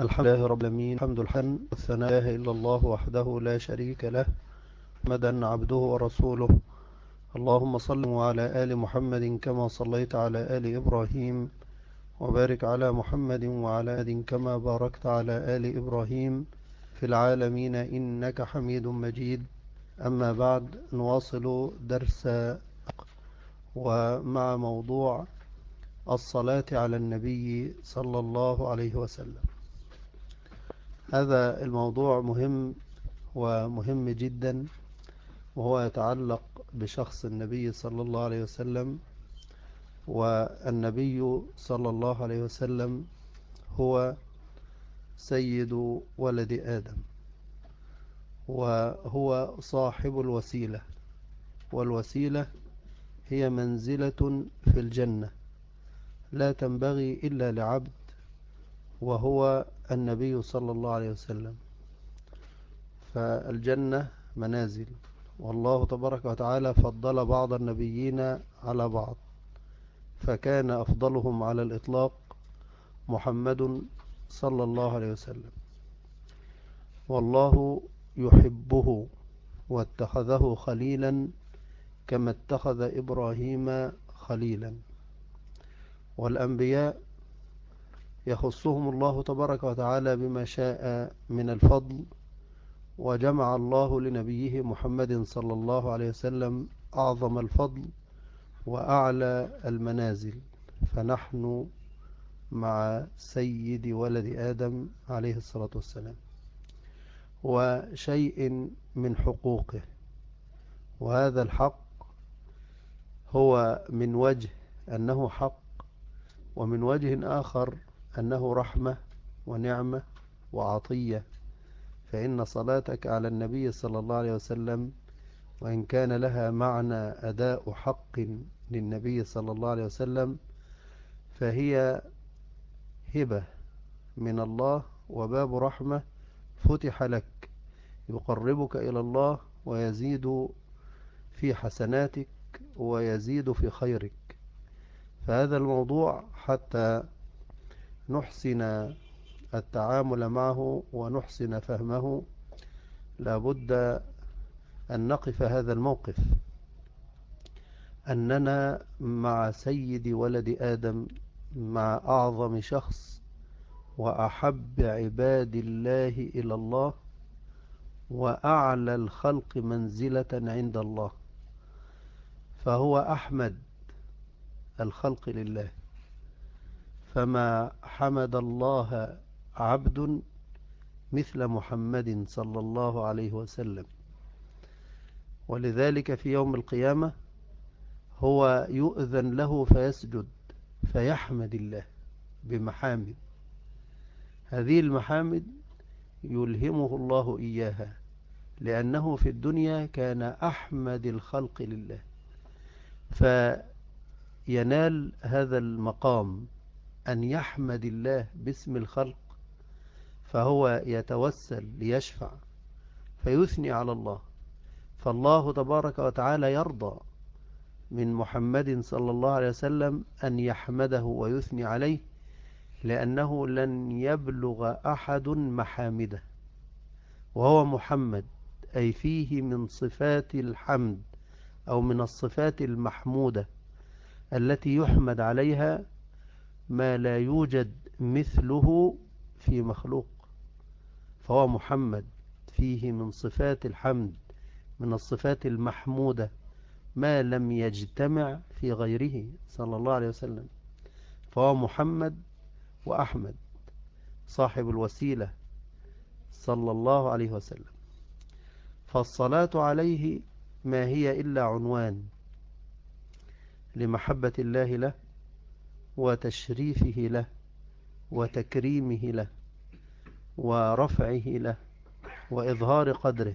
الحمد لله رب العالمين الحمد لله والثناء إلا الله وحده لا شريك له مدى عبده ورسوله. اللهم صل على آل محمد كما صليت على آل إبراهيم وبارك على محمد وعلى آل كما باركت على آل إبراهيم في العالمين إنك حميد مجيد. أما بعد نواصل درس ومع موضوع الصلاة على النبي صلى الله عليه وسلم. هذا الموضوع مهم ومهم جدا وهو يتعلق بشخص النبي صلى الله عليه وسلم. والنبي صلى الله عليه وسلم هو سيد ولد آدم وهو صاحب الوسيلة. والوسيلة هي منزلة في الجنة لا تنبغي إلا لعبد وهو النبي صلى الله عليه وسلم. فالجنة منازل. والله تبارك وتعالى فضل بعض النبيين على بعض. فكان أفضلهم على الإطلاق محمد صلى الله عليه وسلم. والله يحبه واتخذه خليلا كما اتخذ إبراهيم خليلا. والأنبياء يخصهم الله تبارك وتعالى بما شاء من الفضل وجمع الله لنبيه محمد صلى الله عليه وسلم أعظم الفضل وأعلى المنازل. فنحن مع سيد ولد آدم عليه الصلاة والسلام وشيء من حقوقه. وهذا الحق هو من وجه أنه حق ومن وجه آخر أنه رحمة ونعمة وعطية. فإن صلاتك على النبي صلى الله عليه وسلم وإن كان لها معنى أداء حق للنبي صلى الله عليه وسلم فهي هبة من الله وباب رحمة فتح لك. يقربك إلى الله ويزيد في حسناتك ويزيد في خيرك. فهذا الموضوع حتى نحسن التعامل معه ونحسن فهمه. لابد أن نقف هذا الموقف. أننا مع سيد ولد آدم مع أعظم شخص وأحب عباد الله إلى الله وأعلى الخلق منزلة عند الله فهو أحمد الخلق لله. فما حمد الله عبد مثل محمد صلى الله عليه وسلم. ولذلك في يوم القيامة هو يؤذن له فيسجد فيحمد الله بمحامد. هذه المحامد يلهمه الله إياها لأنه في الدنيا كان أحمد الخلق لله. فينال هذا المقام أن يحمد الله باسم الخلق فهو يتوسل ليشفع فيثني على الله. فالله تبارك وتعالى يرضى من محمد صلى الله عليه وسلم أن يحمده ويثني عليه لأنه لن يبلغ أحد محامده. وهو محمد أي فيه من صفات الحمد أو من الصفات المحمودة التي يحمد عليها ما لا يوجد مثله في مخلوق فهو محمد فيه من صفات الحمد من الصفات المحمودة ما لم يجتمع في غيره صلى الله عليه وسلم. فهو محمد وأحمد صاحب الوسيلة صلى الله عليه وسلم. فالصلاة عليه ما هي إلا عنوان لمحبة الله له وتشريفه له وتكريمه له ورفعه له وإظهار قدره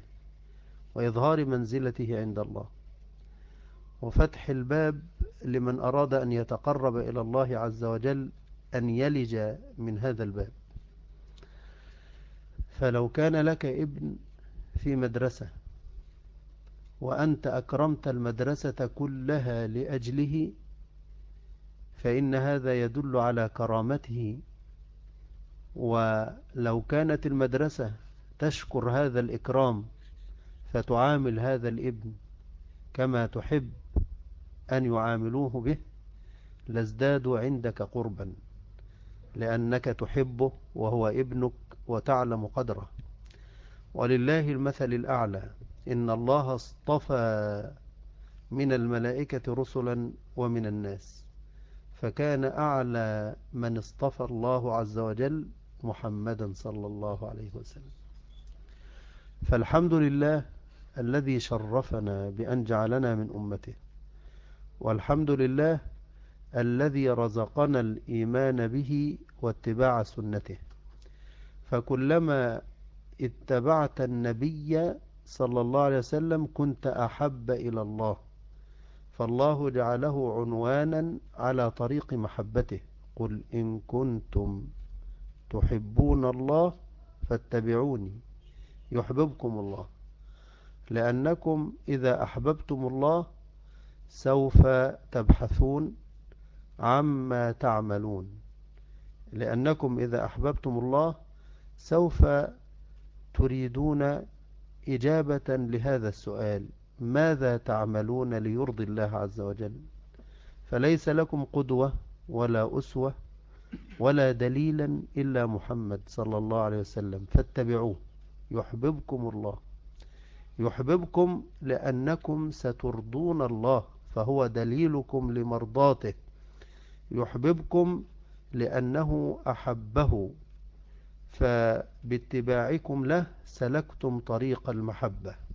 وإظهار منزلته عند الله. وفتح الباب لمن أراد أن يتقرب إلى الله عز وجل أن يلج من هذا الباب. فلو كان لك ابن في مدرسة وأنت أكرمت المدرسة كلها لأجله فإن هذا يدل على كرامته. ولو كانت المدرسة تشكر هذا الإكرام فتعامل هذا الابن كما تحب أن يعاملوه به لازدادوا عندك قربا لأنك تحبه وهو ابنك وتعلم قدره. ولله المثل الأعلى إن الله اصطفى من الملائكة رسلا ومن الناس. فكان أعلى من اصطفى الله عز وجل محمدا صلى الله عليه وسلم. فالحمد لله الذي شرفنا بأن جعلنا من أمته. والحمد لله الذي رزقنا الإيمان به واتباع سنته. فكلما اتبعت النبي صلى الله عليه وسلم كنت أحب إلى الله. فالله جعله عنوانا على طريق محبته. قل إن كنتم تحبون الله فاتبعوني يحببكم الله. لأنكم إذا أحببتم الله سوف تبحثون عما تعملون. لأنكم إذا أحببتم الله سوف تريدون إجابة لهذا السؤال. ماذا تعملون ليرضي الله عز وجل؟ فليس لكم قدوة ولا أسوة ولا دليلا إلا محمد صلى الله عليه وسلم فاتبعوه يحببكم الله. يحببكم لأنكم سترضون الله فهو دليلكم لمرضاته. يحببكم لأنه أحبه فباتباعكم له سلكتم طريق المحبة.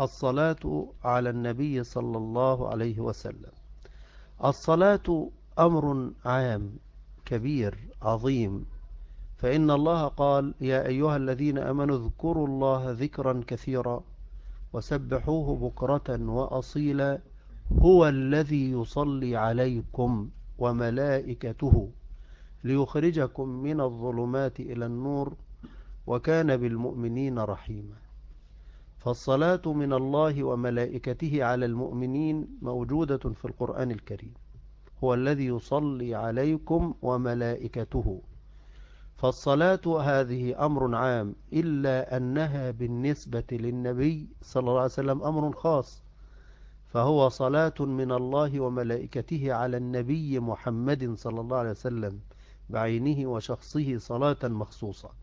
الصلاة على النبي صلى الله عليه وسلم. الصلاة أمر عام كبير عظيم. فإن الله قال يا أيها الذين أمنوا اذكروا الله ذكرا كثيرا وسبحوه بكرة وأصيلا. هو الذي يصلي عليكم وملائكته ليخرجكم من الظلمات إلى النور وكان بالمؤمنين رحيما. فالصلاة من الله وملائكته على المؤمنين موجودة في القرآن الكريم. هو الذي يصلي عليكم وملائكته. فالصلاة هذه أمر عام إلا أنها بالنسبة للنبي صلى الله عليه وسلم أمر خاص. فهو صلاة من الله وملائكته على النبي محمد صلى الله عليه وسلم بعينه وشخصه صلاة مخصوصة.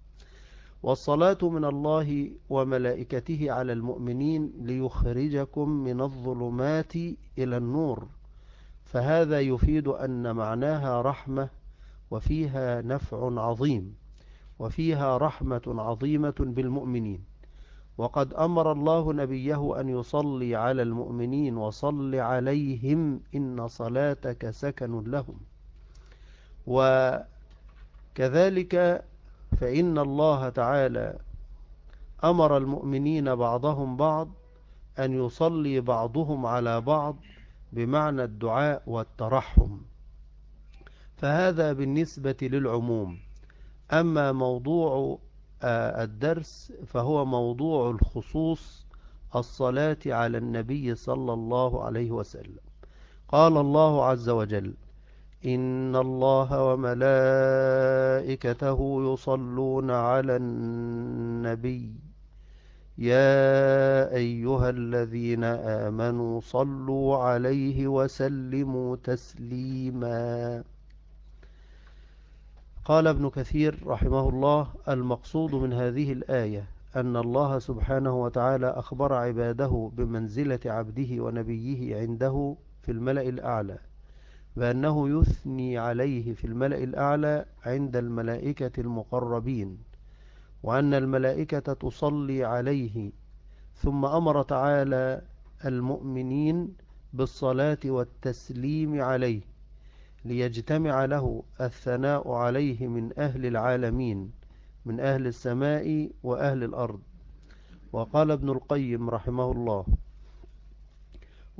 والصلاة من الله وملائكته على المؤمنين ليخرجكم من الظلمات إلى النور. فهذا يفيد أن معناها رحمة وفيها نفع عظيم وفيها رحمة عظيمة بالمؤمنين. وقد أمر الله نبيه أن يصلي على المؤمنين وصل عليهم إن صلاتك سكن لهم. وكذلك فإن الله تعالى أمر المؤمنين بعضهم بعض أن يصلي بعضهم على بعض بمعنى الدعاء والترحم. فهذا بالنسبة للعموم. أما موضوع آه، الدرس فهو موضوع الخصوص الصلاة على النبي صلى الله عليه وسلم. قال الله عز وجل إن الله وملائكته يصلون على النبي يا أيها الذين آمنوا صلوا عليه وسلموا تسليما. قال ابن كثير رحمه الله المقصود من هذه الآية أن الله سبحانه وتعالى أخبر عباده بمنزلة عبده ونبيه عنده في الملأ الأعلى. بأنه يثني عليه في الملأ الأعلى عند الملائكة المقربين وأن الملائكة تصلي عليه. ثم أمر تعالى المؤمنين بالصلاة والتسليم عليه ليجتمع له الثناء عليه من أهل العالمين من أهل السماء وأهل الأرض. وقال ابن القيم رحمه الله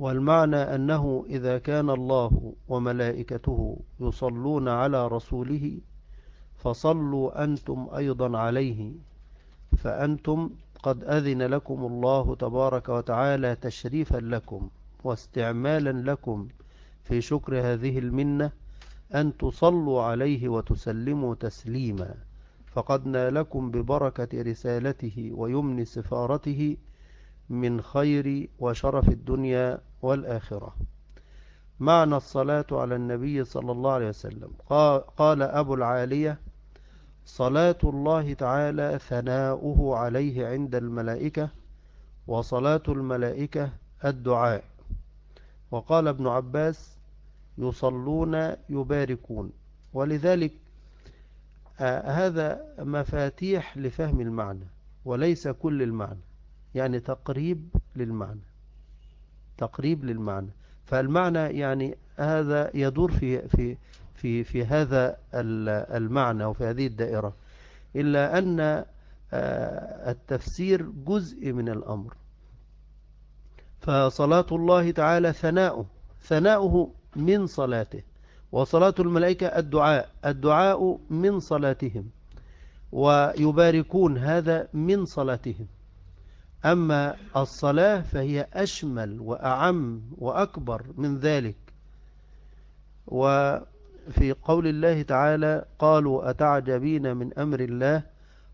والمعنى أنه إذا كان الله وملائكته يصلون على رسوله فصلوا أنتم أيضا عليه فأنتم قد أذن لكم الله تبارك وتعالى تشريفا لكم واستعمالا لكم في شكر هذه المنة أن تصلوا عليه وتسلموا تسليما. فقد نالكم ببركة رسالته ويمن سفارته من خير وشرف الدنيا والآخرة. معنى الصلاة على النبي صلى الله عليه وسلم؟ قال أبو العالية صلاة الله تعالى ثناؤه عليه عند الملائكة وصلاة الملائكة الدعاء. وقال ابن عباس يصلون يباركون. ولذلك آه هذا مفاتيح لفهم المعنى وليس كل المعنى يعني تقريب للمعنى. تقريب للمعنى. فالمعنى يعني هذا يدور في في في في هذا المعنى وفي هذه الدائرة. إلا أن آه، التفسير جزء من الأمر. فصلاة الله تعالى ثناؤه ثناؤه من صلاته. وصلاة الملائكة الدعاء الدعاء من صلاتهم. ويباركون هذا من صلاتهم. أما الصلاة فهي أشمل وأعم وأكبر من ذلك. وفي قول الله تعالى قالوا أتعجبين من أمر الله؟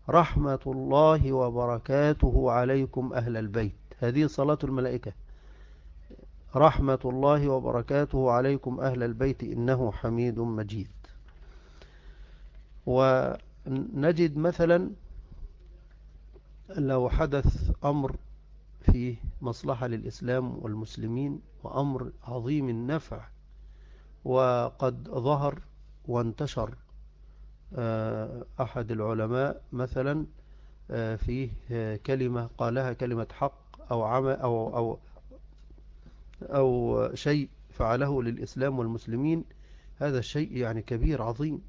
رحمة الله وبركاته عليكم أهل البيت. هذه صلاة الملائكة. رحمة الله وبركاته عليكم أهل البيت إنه حميد مجيد. ونجد مثلا لو حدث أمر فيه مصلحة للإسلام والمسلمين وأمر عظيم النفع وقد ظهر وانتشر آه، أحد العلماء مثلا آه، فيه كلمة قالها كلمة حق أو, عمل أو, أو, أو شيء فعله للإسلام والمسلمين هذا الشيء يعني كبير عظيم.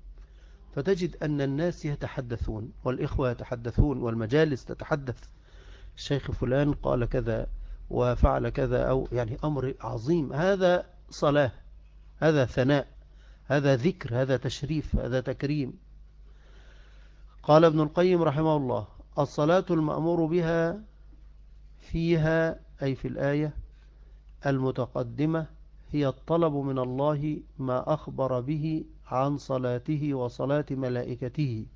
فتجد أن الناس يتحدثون والإخوة يتحدثون والمجالس تتحدث. الشيخ فلان قال كذا وفعل كذا أو يعني أمر عظيم. هذا صلاة هذا ثناء هذا ذكر هذا تشريف هذا تكريم. قال ابن القيم رحمه الله الصلاة المأمور بها فيها أي في الآية المتقدمة هي الطلب من الله ما أخبر به عن صلاته وصلاة ملائكته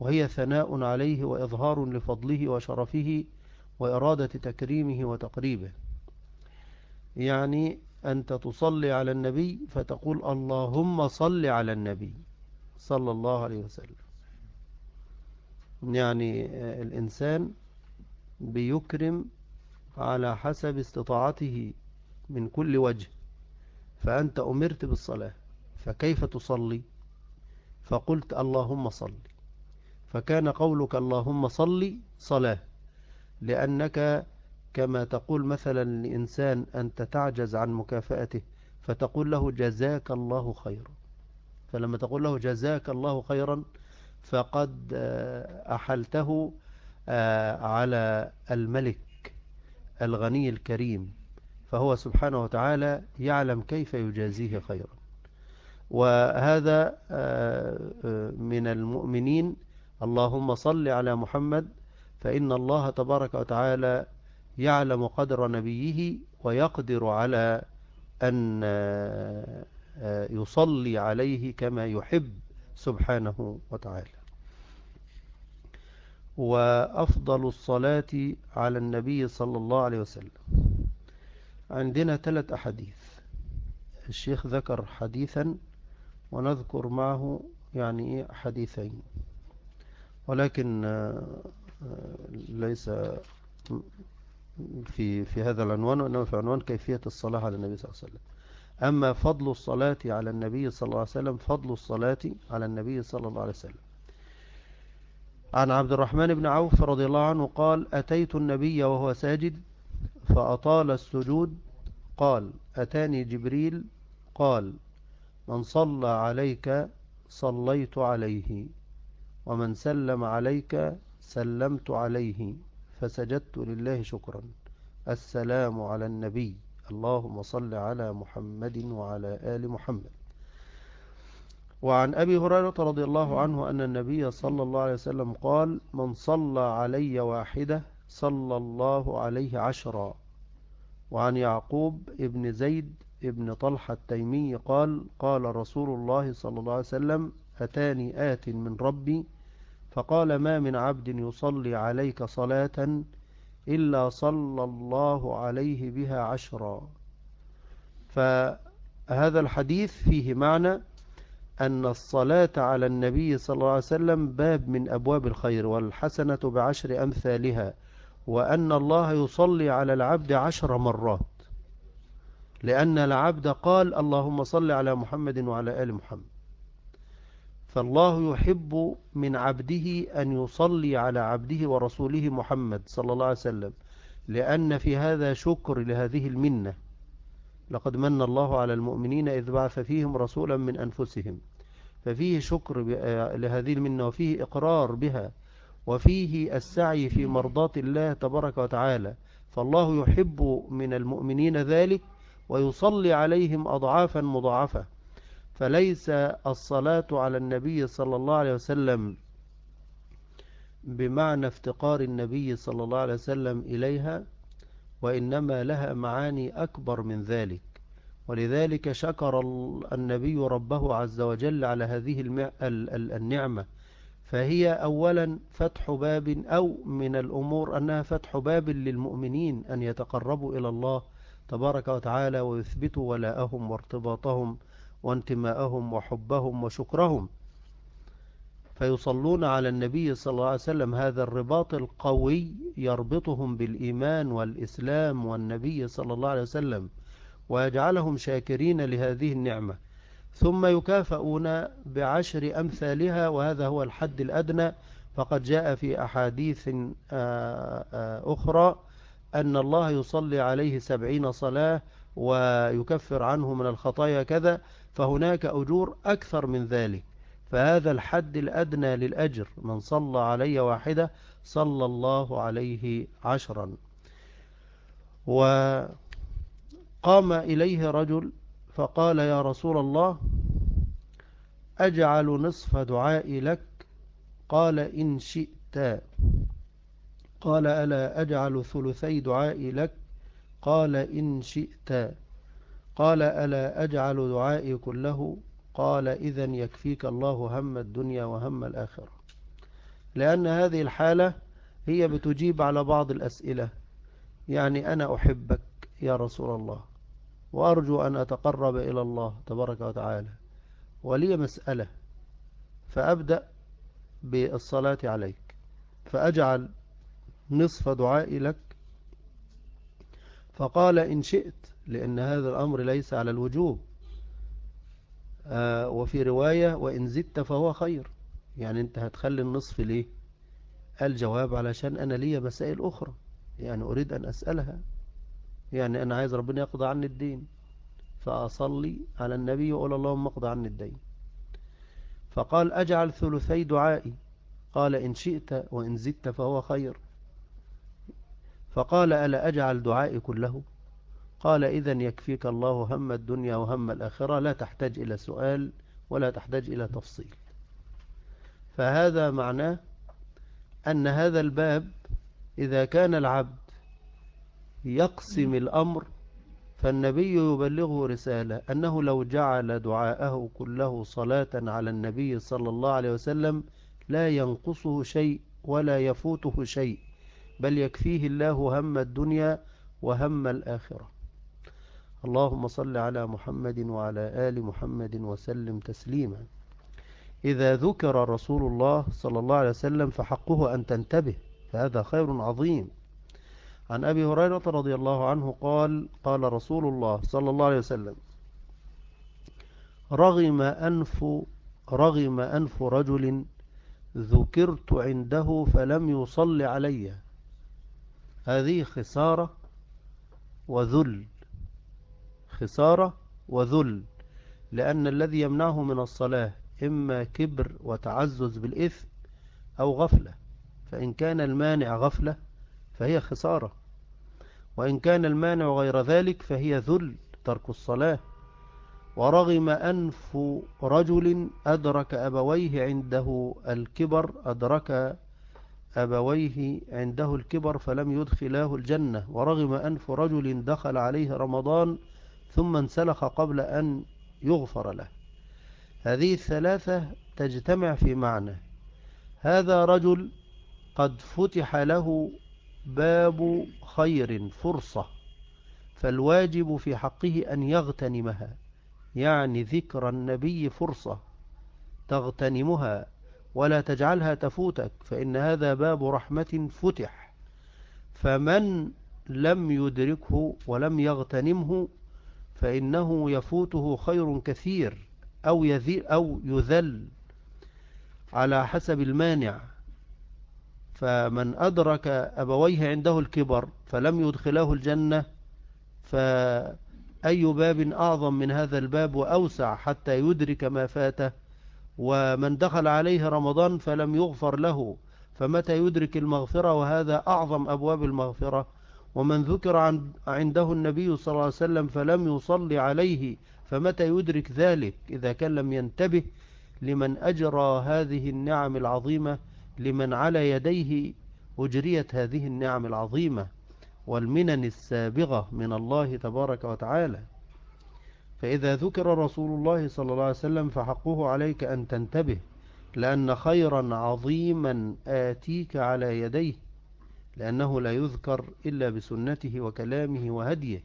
وهي ثناء عليه وإظهار لفضله وشرفه وإرادة تكريمه وتقريبه. يعني أنت تصلي على النبي فتقول اللهم صل على النبي صلى الله عليه وسلم. يعني الإنسان بيكرم على حسب استطاعته من كل وجه فأنت أمرت بالصلاة. فكيف تصلي؟ فقلت اللهم صل. فكان قولك اللهم صل صلاة لأنك كما تقول مثلا لإنسان أنت تعجز عن مكافأته فتقول له جزاك الله خيرا. فلما تقول له جزاك الله خيرا فقد آه، أحلته آه، على الملك الغني الكريم. فهو سبحانه وتعالى يعلم كيف يجازيه خيرا. وهذا آه، آه، من المؤمنين. اللهم صل على محمد فإن الله تبارك وتعالى يعلم قدر نبيه ويقدر على أن آه، يصلي عليه كما يحب سبحانه وتعالى. وأفضل الصلاة على النبي صلى الله عليه وسلم. عندنا ثلاث أحاديث. الشيخ ذكر حديثا ونذكر معه يعني حديثين. ولكن آه، ليس في في هذا العنوان وإنما في عنوان كيفية الصلاة على النبي صلى الله عليه وسلم. أما فضل الصلاة على النبي صلى الله عليه وسلم فضل الصلاة على النبي صلى الله عليه وسلم. عن عبد الرحمن بن عوف رضي الله عنه قال أتيت النبي وهو ساجد فأطال السجود قال أتاني جبريل قال من صلى عليك صليت عليه ومن سلم عليك سلمت عليه فسجدت لله شكرا. السلام على النبي. اللهم صل على محمد وعلى آل محمد. وعن أبي هريرة رضي الله عنه أن النبي صلى الله عليه وسلم قال من صلى علي واحدة صلى الله عليه عشرا وعن يعقوب ابن زيد ابن طلحة التيمي قال قال رسول الله صلى الله عليه وسلم أتاني آت من ربي؟ فقال ما من عبد يصلي عليك صلاة إلا صلى الله عليه بها عشرا. فهذا الحديث فيه معنى أن الصلاة على النبي صلى الله عليه وسلم باب من أبواب الخير والحسنة بعشر أمثالها وأن الله يصلي على العبد عشر مرات. لأن العبد قال اللهم صل على محمد وعلى آل محمد. فالله يحب من عبده أن يصلي على عبده ورسوله محمد صلى الله عليه وسلم لأن في هذا شكر لهذه المنة. لقد من الله على المؤمنين إذ بعث فيهم رسولا من أنفسهم. ففيه شكر لهذه المنة وفيه إقرار بها وفيه السعي في مرضات الله تبارك وتعالى. فالله يحب من المؤمنين ذلك ويصلي عليهم أضعافا مضاعفة. فليس الصلاة على النبي صلى الله عليه وسلم بمعنى افتقار النبي صلى الله عليه وسلم إليها وإنما لها معاني أكبر من ذلك. ولذلك شكر النبي ربه عز وجل على هذه النعمة. فهي أولا فتح باب أو من الأمور أنها فتح باب للمؤمنين أن يتقربوا إلى الله تبارك وتعالى ويثبتوا ولاءهم وارتباطهم وانتماءهم وحبهم وشكرهم. فيصلون على النبي صلى الله عليه وسلم هذا الرباط القوي يربطهم بالإيمان والإسلام والنبي صلى الله عليه وسلم ويجعلهم شاكرين لهذه النعمة. ثم يكافئون بعشر أمثالها وهذا هو الحد الأدنى. فقد جاء في أحاديث أخرى أن الله يصلي عليه سبعين صلاة ويكفر عنه من الخطايا كذا فهناك أجور أكثر من ذلك. فهذا الحد الأدنى للأجر من صلى علي واحدة صلى الله عليه عشرا. وقام إليه رجل فقال يا رسول الله أجعل نصف دعائي لك؟ قال إن شئت. قال ألا أجعل ثلثي دعائي لك؟ قال إن شئت. قال ألا أجعل دعائي كله؟ قال إذا يكفيك الله هم الدنيا وهم الآخرة. لأن هذه الحالة هي بتجيب على بعض الأسئلة. يعني أنا أحبك يا رسول الله وأرجو أن أتقرب إلى الله تبارك وتعالى ولي مسألة فأبدأ بالصلاة عليك فأجعل نصف دعائي لك. فقال إن شئت لأن هذا الأمر ليس على الوجوب. آه وفي رواية وإن زدت فهو خير. يعني أنت هتخلي النصف ليه؟ الجواب علشان أنا لي مسائل أخرى. يعني أريد أن أسألها. يعني أنا عايز ربنا يقضى عني الدين. فأصلي على النبي وأقول اللهم اقضى عني الدين. فقال أجعل ثلثي دعائي. قال إن شئت وإن زدت فهو خير. فقال ألا أجعل دعائي كله؟ قال إذا يكفيك الله هم الدنيا وهم الآخرة لا تحتاج إلى سؤال ولا تحتاج إلى تفصيل. فهذا معناه أن هذا الباب إذا كان العبد يقسم الأمر فالنبي يبلغه رسالة أنه لو جعل دعاءه كله صلاة على النبي صلى الله عليه وسلم لا ينقصه شيء ولا يفوته شيء. بل يكفيه الله هم الدنيا وهم الآخرة. اللهم صل على محمد وعلى آل محمد وسلم تسليما. إذا ذكر رسول الله صلى الله عليه وسلم فحقه أن تنتبه فهذا خير عظيم. عن أبي هريرة رضي الله عنه قال قال رسول الله صلى الله عليه وسلم رغم أنف رغم أنف رجل ذكرت عنده فلم يصل علي. هذه خسارة وذل. خسارة وذل. لأن الذي يمنعه من الصلاة إما كبر وتعزز بالإثم أو غفلة فإن كان المانع غفلة فهي خسارة. وإن كان المانع غير ذلك فهي ذل ترك الصلاة. ورغم أنف رجل أدرك أبويه عنده الكبر أدرك أبويه عنده الكبر فلم يدخلاه الجنة ورغم أنف رجل دخل عليه رمضان ثم انسلخ قبل أن يغفر له. هذه الثلاثة تجتمع في معنى. هذا رجل قد فتح له باب خير فرصة فالواجب في حقه أن يغتنمها يعني ذكر النبي فرصة تغتنمها. ولا تجعلها تفوتك فإن هذا باب رحمة فتح. فمن لم يدركه ولم يغتنمه فإنه يفوته خير كثير أو, يذل أو يذل على حسب المانع. فمن أدرك أبويه عنده الكبر فلم يدخله الجنة فأي باب أعظم من هذا الباب وأوسع حتى يدرك ما فاته؟ ومن دخل عليه رمضان فلم يغفر له فمتى يدرك المغفرة؟ وهذا أعظم أبواب المغفرة. ومن ذكر عنده النبي صلى الله عليه وسلم فلم يصلي عليه فمتى يدرك ذلك؟ إذا كان لم ينتبه لمن أجرى هذه النعم العظيمة لمن على يديه أجريت هذه النعم العظيمة. والمنن السابغة من الله تبارك وتعالى. فإذا ذكر رسول الله صلى الله عليه وسلم فحقه عليك أن تنتبه لأن خيرا عظيما آتيك على يديه لأنه لا يذكر إلا بسنته وكلامه وهديه.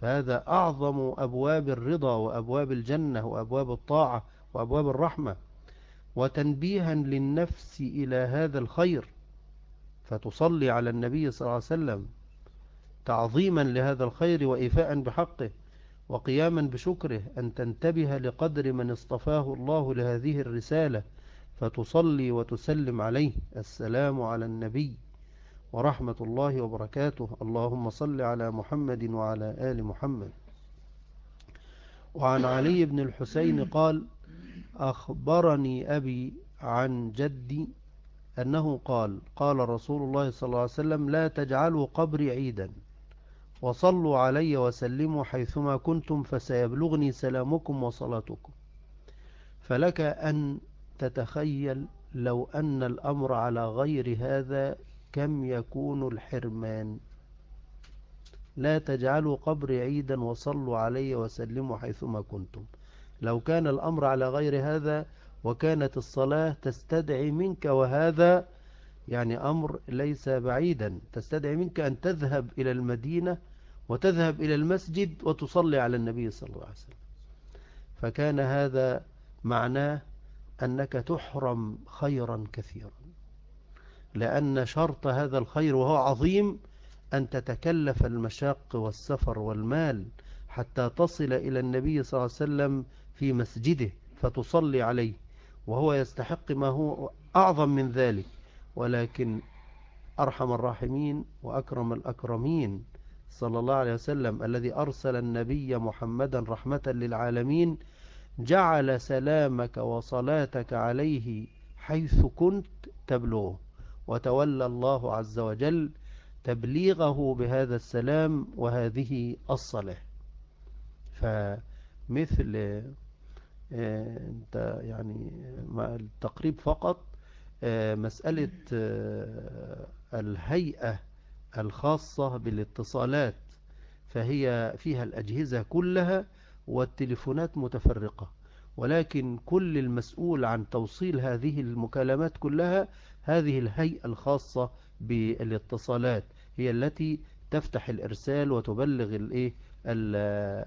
فهذا أعظم أبواب الرضا وأبواب الجنة وأبواب الطاعة وأبواب الرحمة. وتنبيها للنفس إلى هذا الخير فتصلي على النبي صلى الله عليه وسلم تعظيما لهذا الخير وإيفاء بحقه. وقياما بشكره أن تنتبه لقدر من اصطفاه الله لهذه الرسالة فتصلي وتسلم عليه. السلام على النبي ورحمة الله وبركاته. اللهم صل على محمد وعلى آل محمد. وعن علي بن الحسين قال أخبرني أبي عن جدي أنه قال قال رسول الله صلى الله عليه وسلم لا تجعلوا قبري عيدا. وصلوا علي وسلموا حيثما كنتم فسيبلغني سلامكم وصلاتكم. فلك أن تتخيل لو أن الأمر على غير هذا كم يكون الحرمان. لا تجعلوا قبري عيدا وصلوا علي وسلموا حيثما كنتم. لو كان الأمر على غير هذا وكانت الصلاة تستدعي منك وهذا يعني أمر ليس بعيدا تستدعي منك أن تذهب إلى المدينة وتذهب إلى المسجد وتصلي على النبي صلى الله عليه وسلم. فكان هذا معناه أنك تحرم خيرا كثيرا لأن شرط هذا الخير وهو عظيم أن تتكلف المشاق والسفر والمال حتى تصل إلى النبي صلى الله عليه وسلم في مسجده فتصلي عليه وهو يستحق ما هو أعظم من ذلك. ولكن أرحم الراحمين وأكرم الأكرمين. صلى الله عليه وسلم الذي أرسل النبي محمدا رحمة للعالمين جعل سلامك وصلاتك عليه حيث كنت تبلغه. وتولى الله عز وجل تبليغه بهذا السلام وهذه الصلاة. فمثل آه، انت يعني التقريب فقط آه، مسألة آه، الهيئة الخاصة بالاتصالات فهي فيها الأجهزة كلها والتليفونات متفرقة. ولكن كل المسؤول عن توصيل هذه المكالمات كلها هذه الهيئة الخاصة بالاتصالات هي التي تفتح الإرسال وتبلغ الإيه؟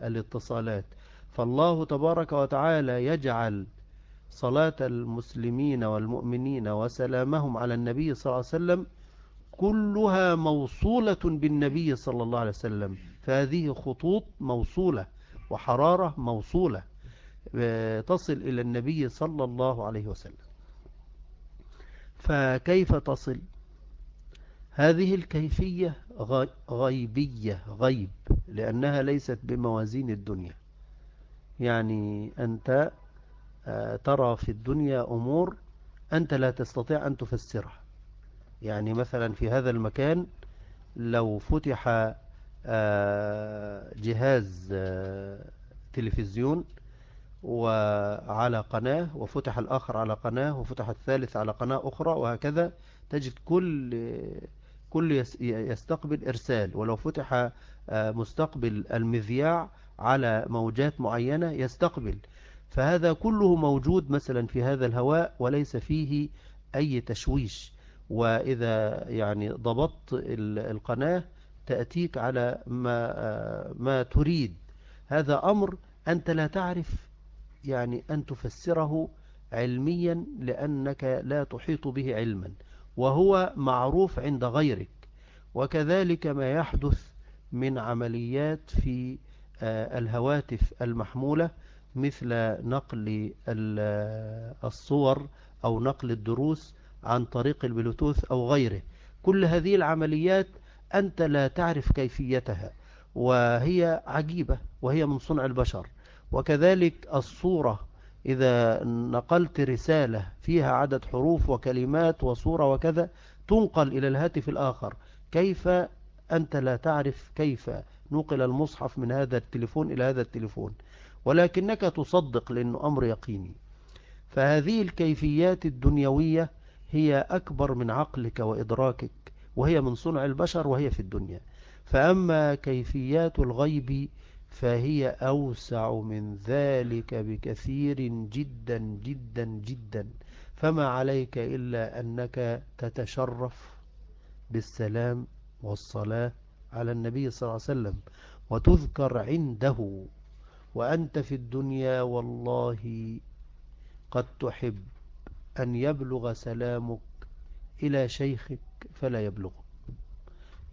الاتصالات. فالله تبارك وتعالى يجعل صلاة المسلمين والمؤمنين وسلامهم على النبي صلى الله عليه وسلم كلها موصولة بالنبي صلى الله عليه وسلم. فهذه خطوط موصولة وحرارة موصولة تصل إلى النبي صلى الله عليه وسلم. فكيف تصل؟ هذه الكيفية غيبية غيب لأنها ليست بموازين الدنيا. يعني أنت آه، ترى في الدنيا أمور أنت لا تستطيع أن تفسرها. يعني مثلا في هذا المكان لو فتح آه، جهاز آه، تلفزيون وعلى قناة وفتح الآخر على قناة وفتح الثالث على قناة أخرى وهكذا تجد كل كل يستقبل إرسال. ولو فتح آه، مستقبل المذياع على موجات معينة يستقبل. فهذا كله موجود مثلا في هذا الهواء وليس فيه أي تشويش. وإذا يعني ضبطت القناة تأتيك على ما, ما تريد. هذا أمر أنت لا تعرف يعني أن تفسره علميا لأنك لا تحيط به علما وهو معروف عند غيرك. وكذلك ما يحدث من عمليات في آه، الهواتف المحمولة مثل نقل الصور أو نقل الدروس عن طريق البلوتوث أو غيره. كل هذه العمليات أنت لا تعرف كيفيتها وهي عجيبة وهي من صنع البشر. وكذلك الصورة إذا نقلت رسالة فيها عدد حروف وكلمات وصورة وكذا تنقل إلى الهاتف الآخر. كيف أنت لا تعرف كيف نقل المصحف من هذا التليفون إلى هذا التليفون؟ ولكنك تصدق لأنه أمر يقيني. فهذه الكيفيات الدنيوية هي أكبر من عقلك وإدراكك وهي من صنع البشر وهي في الدنيا. فأما كيفيات الغيب فهي أوسع من ذلك بكثير جدا جدا جدا. فما عليك إلا أنك تتشرف بالسلام والصلاة على النبي صلى الله عليه وسلم وتذكر عنده. وأنت في الدنيا والله قد تحب أن يبلغ سلامك إلى شيخك فلا يبلغه.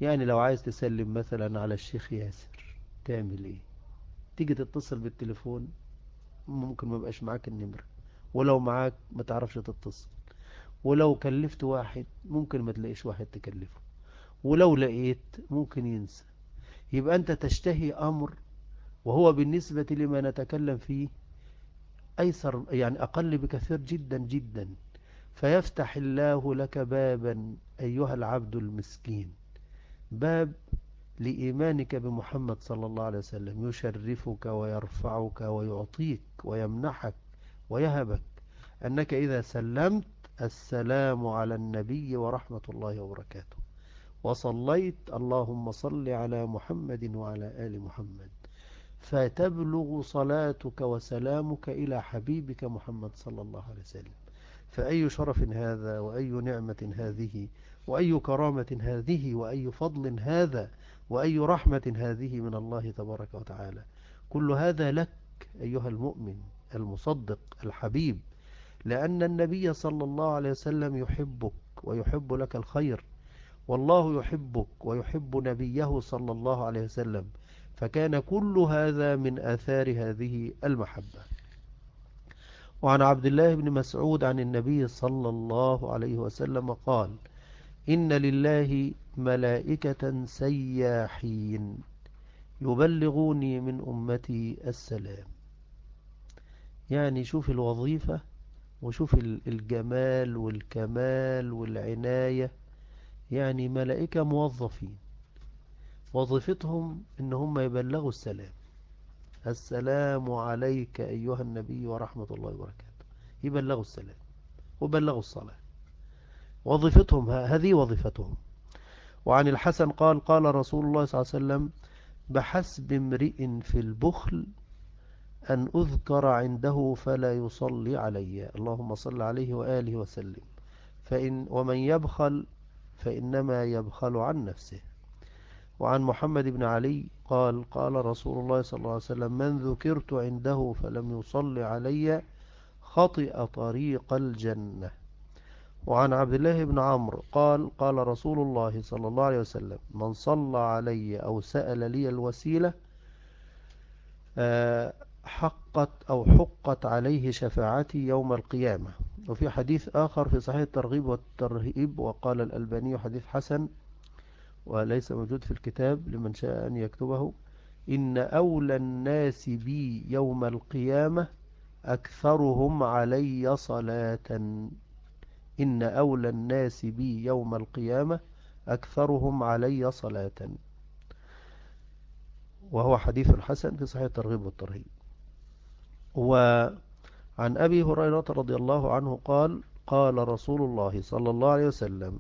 يعني لو عايز تسلم مثلا على الشيخ ياسر تعمل إيه؟ تيجي تتصل بالتليفون ممكن ما يبقاش معاك النمرة. ولو معاك ما تعرفش تتصل. ولو كلفت واحد ممكن ما تلاقيش واحد تكلفه. ولو لقيت ممكن ينسى. يبقى أنت تشتهي أمر وهو بالنسبة لما نتكلم فيه أيسر يعني أقل بكثير جدا جدا. فيفتح الله لك بابا أيها العبد المسكين. باب لإيمانك بمحمد صلى الله عليه وسلم. يشرفك ويرفعك ويعطيك ويمنحك ويهبك. أنك إذا سلمت السلام على النبي ورحمة الله وبركاته. وصليت اللهم صل على محمد وعلى آل محمد. فتبلغ صلاتك وسلامك إلى حبيبك محمد صلى الله عليه وسلم. فأي شرف هذا وأي نعمة هذه وأي كرامة هذه وأي فضل هذا وأي رحمة هذه من الله تبارك وتعالى. كل هذا لك أيها المؤمن المصدق الحبيب لأن النبي صلى الله عليه وسلم يحبك ويحب لك الخير والله يحبك ويحب نبيه صلى الله عليه وسلم. فكان كل هذا من آثار هذه المحبة. وعن عبد الله بن مسعود عن النبي صلى الله عليه وسلم قال إن لله ملائكة سياحين يبلغوني من أمتي السلام. يعني شوف الوظيفة وشوف الجمال والكمال والعناية. يعني ملائكة موظفين. وظيفتهم إن هم يبلغوا السلام. السلام عليك أيها النبي ورحمة الله وبركاته. يبلغوا السلام وبلغوا الصلاة. وظيفتهم هذه وظيفتهم. وعن الحسن قال قال رسول الله صلى الله عليه وسلم بحسب امرئ في البخل أن أذكر عنده فلا يصلي علي. اللهم صل عليه وآله وسلم. فإن ومن يبخل فإنما يبخل عن نفسه. وعن محمد بن علي قال قال رسول الله صلى الله عليه وسلم من ذكرت عنده فلم يصل علي خطئ طريق الجنة. وعن عبد الله بن عمرو قال قال رسول الله صلى الله عليه وسلم من صلى علي أو سأل لي الوسيلة آه، حقت أو حقت عليه شفاعتي يوم القيامة. وفي حديث آخر في صحيح الترغيب والترهيب وقال الألباني حديث حسن وليس موجود في الكتاب لمن شاء أن يكتبه. إن أولى الناس بي يوم القيامة أكثرهم علي صلاة. إن أولى الناس بي يوم القيامة أكثرهم علي صلاة. وهو حديث حسن في صحيح الترغيب والترهيب. وعن أبي هريرة رضي الله عنه قال قال رسول الله صلى الله عليه وسلم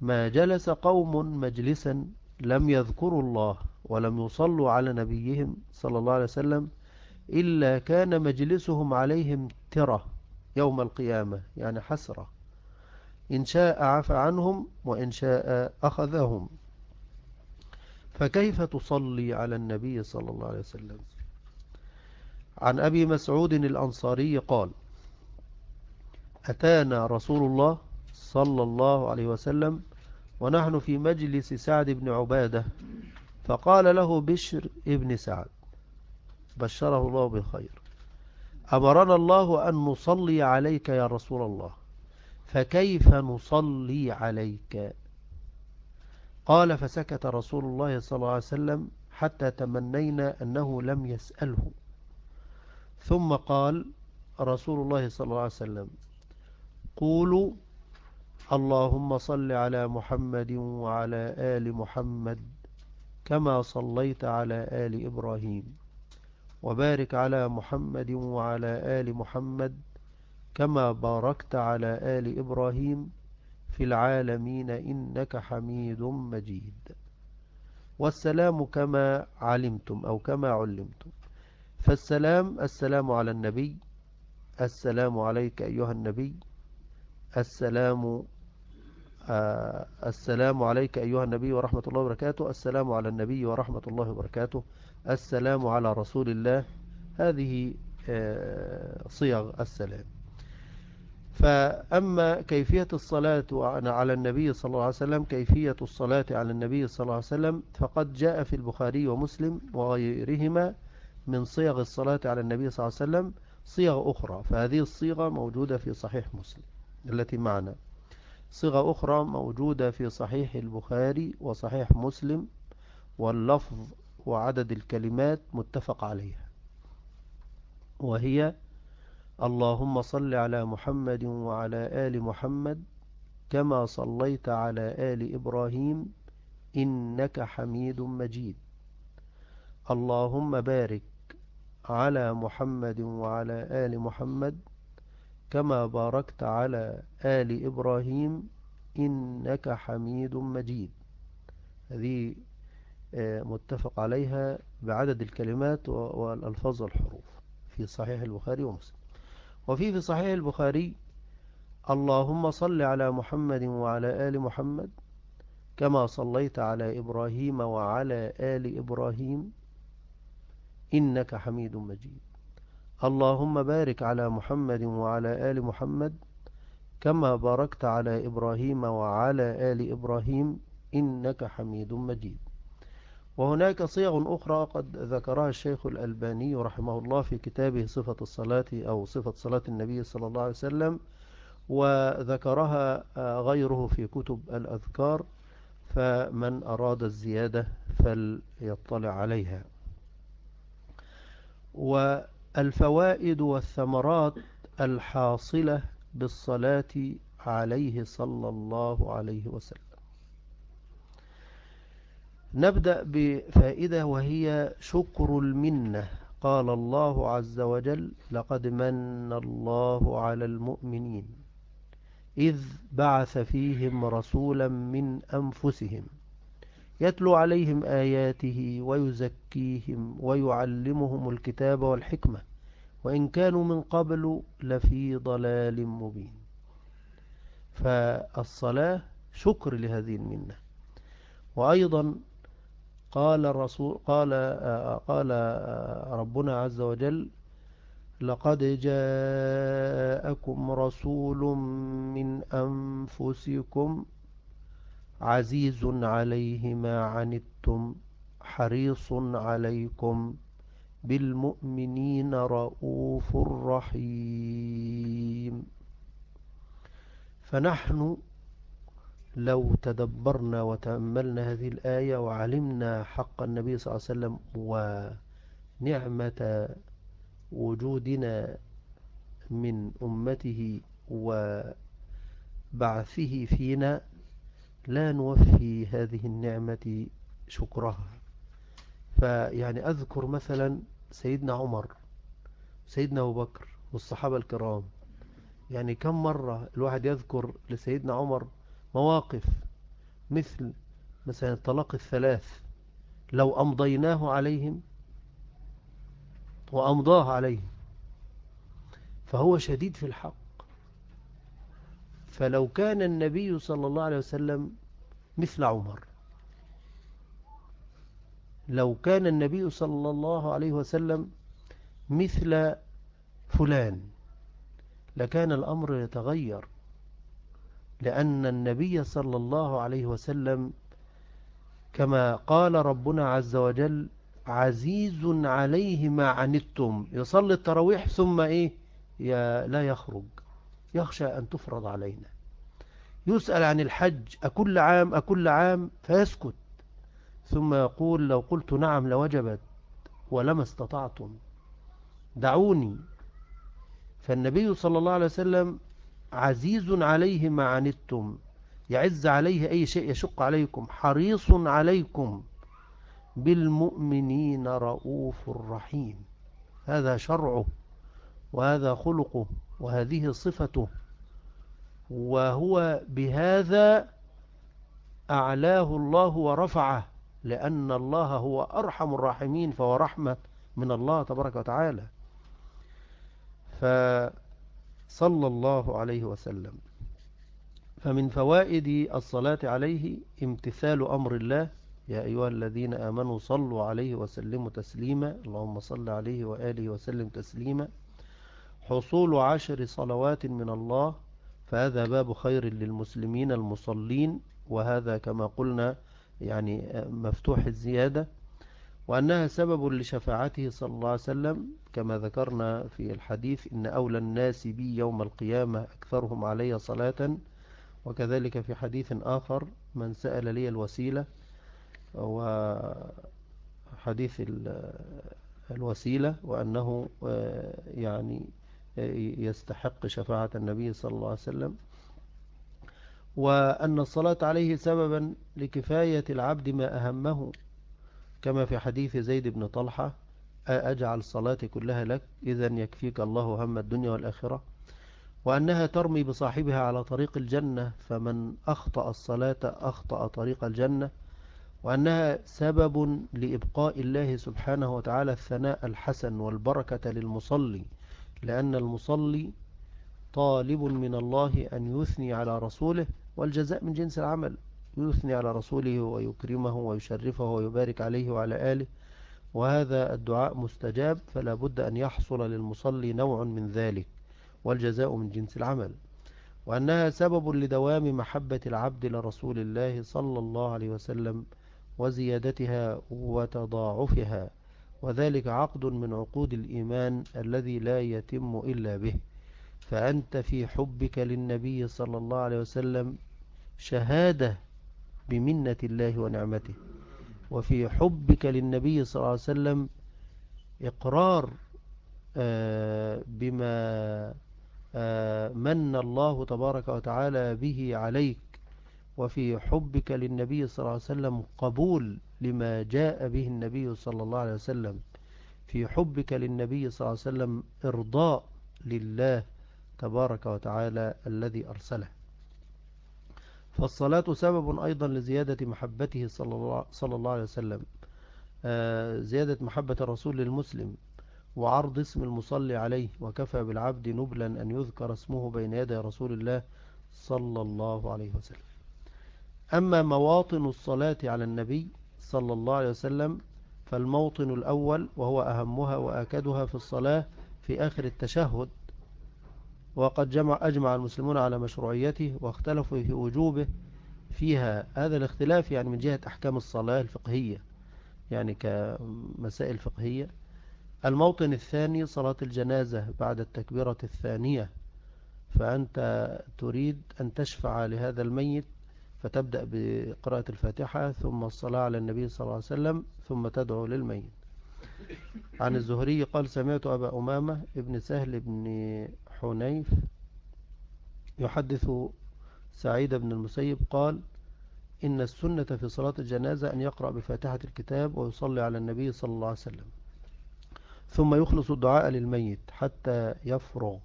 ما جلس قوم مجلسا لم يذكروا الله ولم يصلوا على نبيهم صلى الله عليه وسلم إلا كان مجلسهم عليهم ترة يوم القيامة يعني حسرة. إن شاء عفى عنهم وإن شاء أخذهم. فكيف تصلي على النبي صلى الله عليه وسلم؟ عن أبي مسعود الأنصاري قال أتانا رسول الله صلى الله عليه وسلم ونحن في مجلس سعد بن عبادة فقال له بشر ابن سعد بشره الله بالخير أمرنا الله أن نصلي عليك يا رسول الله فكيف نصلي عليك قال فسكت رسول الله صلى الله عليه وسلم حتى تمنينا أنه لم يسأله ثم قال رسول الله صلى الله عليه وسلم قولوا اللهم صل على محمد وعلى آل محمد كما صليت على آل إبراهيم وبارك على محمد وعلى آل محمد كما باركت على آل إبراهيم في العالمين إنك حميد مجيد. والسلام كما علمتم أو كما علمتم. فالسلام السلام على النبي السلام عليك أيها النبي السلام آه السلام عليك أيها النبي ورحمة الله وبركاته. السلام على النبي ورحمة الله وبركاته. السلام على رسول الله. هذه آه صيغ السلام. فأما كيفية الصلاة على النبي صلى الله عليه وسلم كيفية الصلاة على النبي صلى الله عليه وسلم فقد جاء في البخاري ومسلم وغيرهما من صيغ الصلاة على النبي صلى الله عليه وسلم صيغ أخرى. فهذه الصيغة موجودة في صحيح مسلم التي معنا. صيغة أخرى موجودة في صحيح البخاري وصحيح مسلم واللفظ وعدد الكلمات متفق عليها. وهي اللهم صل على محمد وعلى آل محمد كما صليت على آل إبراهيم إنك حميد مجيد. اللهم بارك على محمد وعلى آل محمد كما باركت على آل إبراهيم إنك حميد مجيد. هذه آه، متفق عليها بعدد الكلمات والألفاظ والحروف في صحيح البخاري ومسلم. وفي في صحيح البخاري اللهم صل على محمد وعلى آل محمد كما صليت على إبراهيم وعلى آل إبراهيم إنك حميد مجيد. اللهم بارك على محمد وعلى آل محمد كما باركت على إبراهيم وعلى آل إبراهيم إنك حميد مجيد. وهناك صيغ أخرى قد ذكرها الشيخ الألباني رحمه الله في كتابه صفة الصلاة أو صفة صلاة النبي صلى الله عليه وسلم وذكرها غيره في كتب الأذكار فمن أراد الزيادة فليطلع عليها. والفوائد والثمرات الحاصلة بالصلاة عليه صلى الله عليه وسلم. نبدأ بفائدة وهي شكر المنة. قال الله عز وجل لقد من الله على المؤمنين إذ بعث فيهم رسولا من أنفسهم يتلو عليهم آياته ويزكيهم ويعلمهم الكتاب والحكمة وإن كانوا من قبل لفي ضلال مبين. فالصلاة شكر لهذه المنة. وأيضا قال الرسول قال قال ربنا عز وجل لقد جاءكم رسول من أنفسكم عزيز عليه ما عنتم حريص عليكم بالمؤمنين رؤوف رحيم. فنحن لو تدبرنا وتأملنا هذه الآية وعلمنا حق النبي صلى الله عليه وسلم ونعمة وجودنا من أمته وبعثه فينا لا نوفي هذه النعمة شكرها. فيعني أذكر مثلا سيدنا عمر سيدنا أبو بكر والصحابة الكرام. يعني كم مرة الواحد يذكر لسيدنا عمر مواقف مثل مثلا الطلاق الثلاث لو أمضيناه عليهم وأمضاه عليهم. فهو شديد في الحق. فلو كان النبي صلى الله عليه وسلم مثل عمر. لو كان النبي صلى الله عليه وسلم مثل فلان لكان الأمر يتغير لأن النبي صلى الله عليه وسلم كما قال ربنا عز وجل عزيز عليه ما عنتم يصلي التراويح ثم إيه؟ لا يخرج. يخشى أن تفرض علينا. يسأل عن الحج أكل عام أكل عام؟ فيسكت. ثم يقول لو قلت نعم لوجبت ولما استطعتم. دعوني. فالنبي صلى الله عليه وسلم عزيز عليه ما عنتم يعز عليه أي شيء يشق عليكم حريص عليكم. بالمؤمنين رؤوف رحيم. هذا شرعه وهذا خلقه. وهذه صفته. وهو بهذا أعلاه الله ورفعه لأن الله هو أرحم الراحمين فهو رحمة من الله تبارك وتعالى. فصلى الله عليه وسلم. فمن فوائد الصلاة عليه امتثال أمر الله. يا أيها الذين آمنوا صلوا عليه وسلموا تسليما. اللهم صل عليه وآله وسلم تسليما. حصول عشر صلوات من الله فهذا باب خير للمسلمين المصلين وهذا كما قلنا يعني مفتوح الزيادة وأنها سبب لشفاعته صلى الله عليه وسلم. كما ذكرنا في الحديث إن أولى الناس بي يوم القيامة أكثرهم علي صلاة وكذلك في حديث آخر من سأل لي الوسيلة وحديث الوسيلة وأنه يعني يستحق شفاعة النبي صلى الله عليه وسلم وأن الصلاة عليه سببا لكفاية العبد ما أهمه كما في حديث زيد بن طلحة أجعل صلاتي كلها لك إذا يكفيك الله هم الدنيا والآخرة. وأنها ترمي بصاحبها على طريق الجنة فمن أخطأ الصلاة أخطأ طريق الجنة وأنها سبب لإبقاء الله سبحانه وتعالى الثناء الحسن والبركة للمصلي. لأن المصلي طالب من الله أن يثني على رسوله والجزاء من جنس العمل يثني على رسوله ويكرمه ويشرفه ويبارك عليه وعلى آله وهذا الدعاء مستجاب فلا بد أن يحصل للمصلي نوع من ذلك والجزاء من جنس العمل. وأنها سبب لدوام محبة العبد لرسول الله صلى الله عليه وسلم وزيادتها وتضاعفها. وذلك عقد من عقود الإيمان الذي لا يتم إلا به. فأنت في حبك للنبي صلى الله عليه وسلم شهادة بمنة الله ونعمته. وفي حبك للنبي صلى الله عليه وسلم إقرار آه، بما آه، من الله تبارك وتعالى به عليك. وفي حبك للنبي صلى الله عليه وسلم قبول لما جاء به النبي صلى الله عليه وسلم. في حبك للنبي صلى الله عليه وسلم إرضاء لله تبارك وتعالى الذي أرسله. فالصلاة سبب أيضا لزيادة محبته صلى الله عليه وسلم. آه، زيادة محبة الرسول للمسلم وعرض اسم المصلي عليه وكفى بالعبد نبلا أن يذكر اسمه بين يدي رسول الله صلى الله عليه وسلم. أما مواطن الصلاة على النبي صلى الله عليه وسلم فالموطن الأول وهو أهمها وآكدها في الصلاة في آخر التشهد وقد جمع أجمع المسلمون على مشروعيته واختلفوا في وجوبه فيها. هذا الاختلاف يعني من جهة أحكام الصلاة الفقهية يعني كمسائل فقهية. الموطن الثاني صلاة الجنازة بعد التكبيرة الثانية فأنت تريد أن تشفع لهذا الميت فتبدأ بقراءة الفاتحة ثم الصلاة على النبي صلى الله عليه وسلم ثم تدعو للميت. عن الزهري قال سمعت أبا أمامة ابن سهل بن حنيف يحدث سعيد بن المسيب قال إن السنة في صلاة الجنازة أن يقرأ بفاتحة الكتاب ويصلي على النبي صلى الله عليه وسلم. ثم يخلص الدعاء للميت حتى يفرغ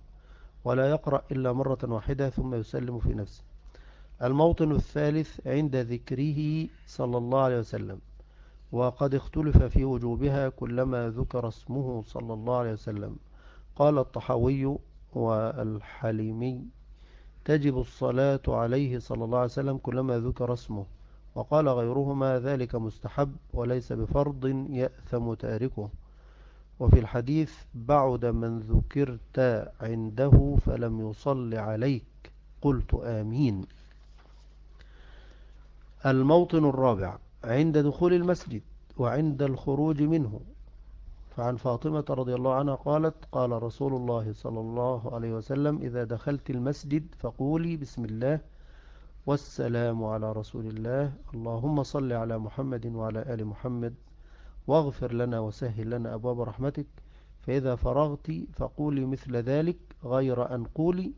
ولا يقرأ إلا مرة واحدة ثم يسلم في نفسه. الموطن الثالث عند ذكره صلى الله عليه وسلم وقد اختلف في وجوبها كلما ذكر اسمه صلى الله عليه وسلم. قال الطحاوي والحليمي تجب الصلاة عليه صلى الله عليه وسلم كلما ذكر اسمه وقال غيرهما ذلك مستحب وليس بفرض يأثم تاركه. وفي الحديث بعد من ذكرت عنده فلم يصل عليك. قلت آمين. الموطن الرابع عند دخول المسجد وعند الخروج منه. فعن فاطمة رضي الله عنها قالت قال رسول الله صلى الله عليه وسلم إذا دخلت المسجد فقولي بسم الله والسلام على رسول الله. اللهم صل على محمد وعلى آل محمد واغفر لنا وسهل لنا أبواب رحمتك. فإذا فرغت فقولي مثل ذلك غير أن قولي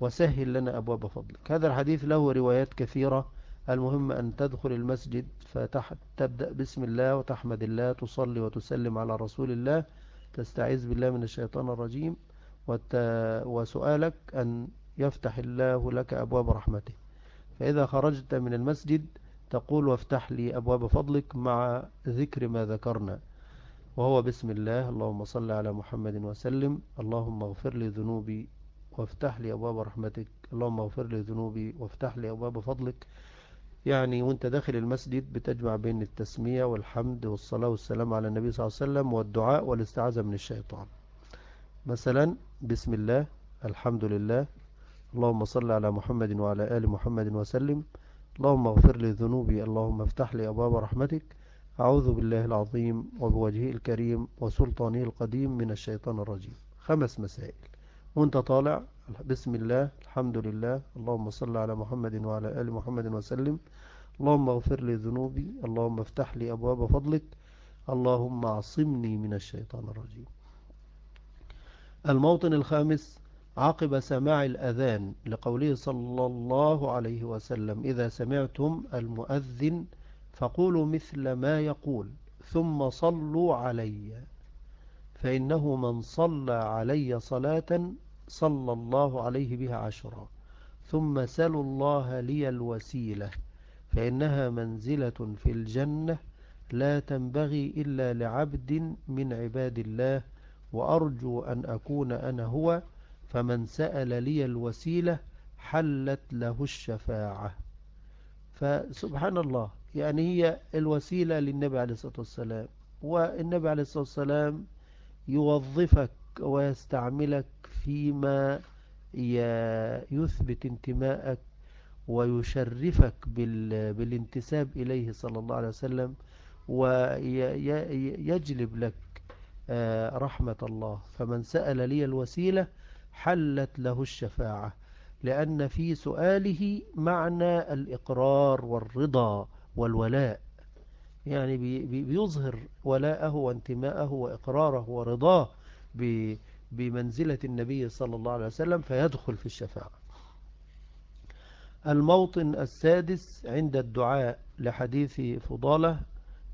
وسهل لنا أبواب فضلك. هذا الحديث له روايات كثيرة المهم أن تدخل المسجد فتبدأ بسم الله وتحمد الله تصلي وتسلم على رسول الله. تستعيذ بالله من الشيطان الرجيم. وسؤالك أن يفتح الله لك أبواب رحمته. فإذا خرجت من المسجد تقول وافتح لي أبواب فضلك مع ذكر ما ذكرنا وهو بسم الله. اللهم صل على محمد وسلم. اللهم اغفر لي ذنوبي وافتح لي أبواب رحمتك. اللهم اغفر لي ذنوبي وافتح لي أبواب فضلك. يعني وانت داخل المسجد بتجمع بين التسمية والحمد والصلاة والسلام على النبي صلى الله عليه وسلم والدعاء والاستعاذة من الشيطان. مثلا بسم الله الحمد لله اللهم صل على محمد وعلى آل محمد وسلم. اللهم اغفر لي ذنوبي اللهم افتح لي أبواب رحمتك. أعوذ بالله العظيم وبوجهه الكريم وسلطانه القديم من الشيطان الرجيم. خمس مسائل. وانت طالع بسم الله الحمد لله. اللهم صل على محمد وعلى آل محمد وسلم. اللهم اغفر لي ذنوبي. اللهم افتح لي أبواب فضلك. اللهم عصمني من الشيطان الرجيم. الموطن الخامس عقب سماع الأذان لقوله صلى الله عليه وسلم إذا سمعتم المؤذن فقولوا مثل ما يقول ثم صلوا علي فإنه من صلى علي صلاة صلى الله عليه بها عشرا ثم سلوا الله لي الوسيلة فإنها منزلة في الجنة لا تنبغي إلا لعبد من عباد الله وأرجو أن أكون أنا هو فمن سأل لي الوسيلة حلت له الشفاعة. فسبحان الله يعني هي الوسيلة للنبي عليه الصلاة والسلام والنبي عليه الصلاة والسلام يوظفك ويستعملك فيما يثبت انتماءك ويشرفك بالانتساب إليه صلى الله عليه وسلم ويجلب لك آه، رحمة الله. فمن سأل لي الوسيلة حلت له الشفاعة لأن في سؤاله معنى الإقرار والرضا والولاء. يعني بيظهر ولاءه وانتماءه وإقراره ورضاه. بمنزلة النبي صلى الله عليه وسلم فيدخل في الشفاعة. الموطن السادس عند الدعاء لحديث فضالة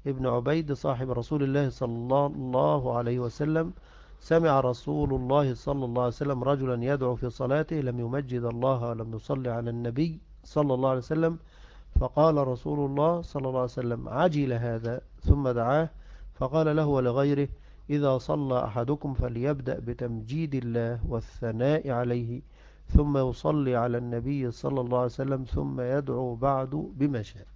ابن عبيد صاحب رسول الله صلى الله عليه وسلم سمع رسول الله صلى الله عليه وسلم رجلا يدعو في صلاته لم يمجد الله ولم يصلي على النبي صلى الله عليه وسلم فقال رسول الله صلى الله عليه وسلم عجل هذا ثم دعاه فقال له ولغيره إذا صلى أحدكم فليبدأ بتمجيد الله والثناء عليه ثم يصلي على النبي صلى الله عليه وسلم ثم يدعو بعد بما شاء.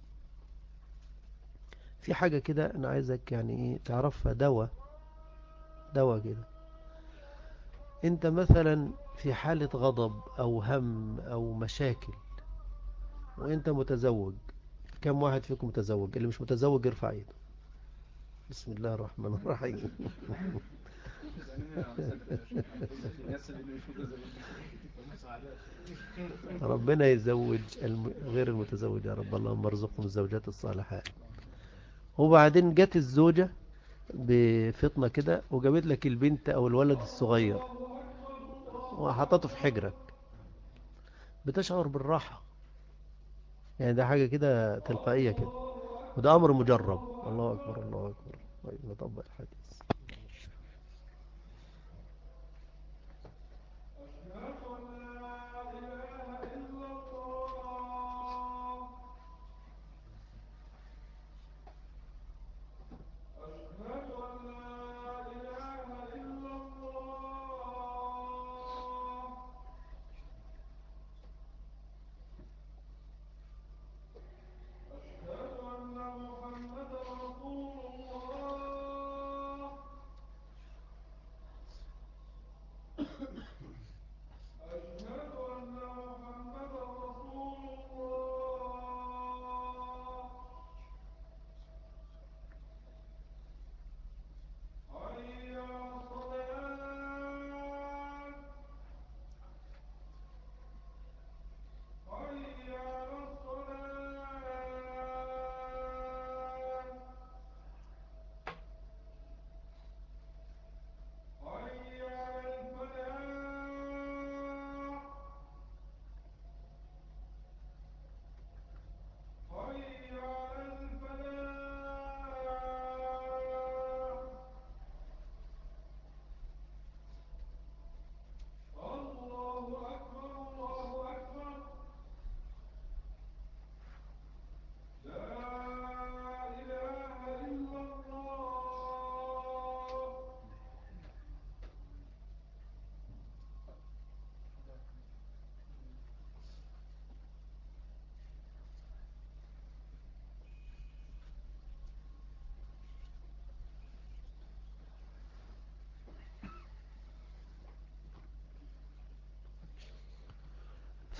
في حاجة كده أنا عايزك يعني إيه تعرفها دواء دواء كده. أنت مثلا في حالة غضب أو هم أو مشاكل وأنت متزوج كم واحد فيكم متزوج؟ اللي مش متزوج يرفع ايده. بسم الله الرحمن الرحيم. ربنا يزوج غير المتزوج يا رب. اللهم ارزقهم الزوجات الصالحات وبعدين جت الزوجة بفطنة كده وجابت لك البنت أو الولد الصغير وحطته في حجرك. بتشعر بالراحة. يعني ده حاجة كده تلقائية كده. وده أمر مجرب. الله أكبر الله أكبر. طيب نطبق الحديث.